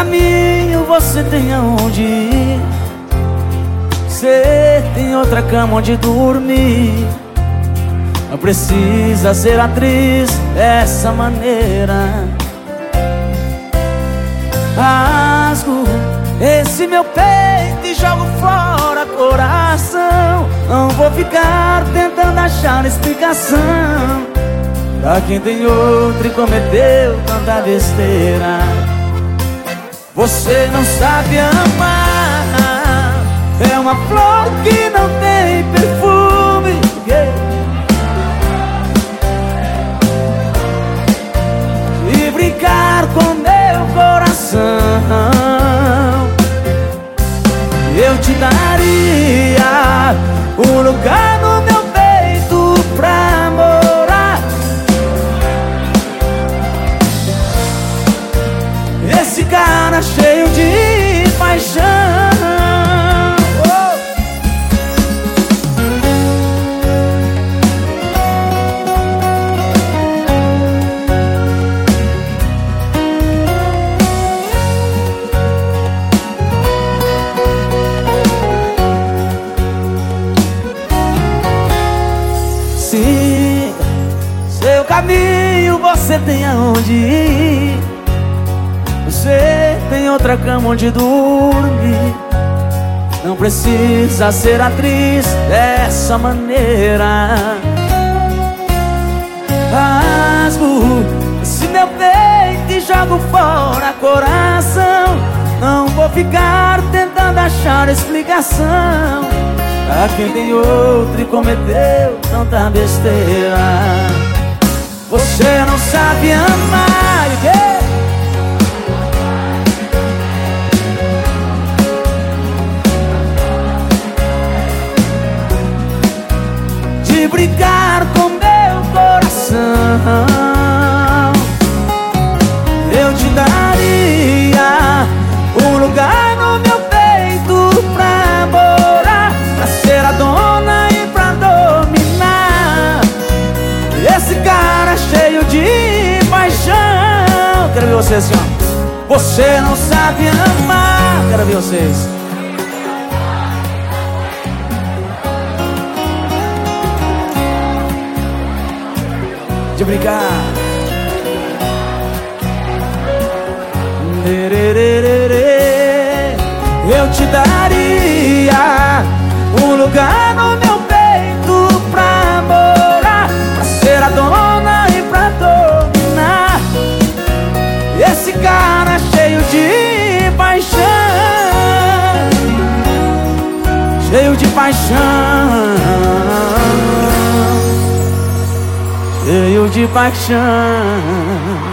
caminho, você tem aonde ir. Você tem outra cama onde dormir. Não precisa ser atriz dessa maneira. Rasgo esse meu peito e jogo fora coração. Não vou ficar tentando achar explicação. Pra quem tem outro e cometeu tanta besteira. Você não sabe amar. É uma flor que não tem perfume. E brincar com meu coração. Eu te daria um lugar caminho, você tem aonde ir. Você tem outra cama onde dormir. Não precisa ser atriz dessa maneira. Rasgo esse meu peito e jogo fora coração. Não vou ficar tentando achar explicação. Pra quem tem outro e cometeu tanta besteira. Vocês assim, ó. Você não sabe amar. Quero ver vocês. de brincar. Eu te daria cheio de paixão cheio de paixão.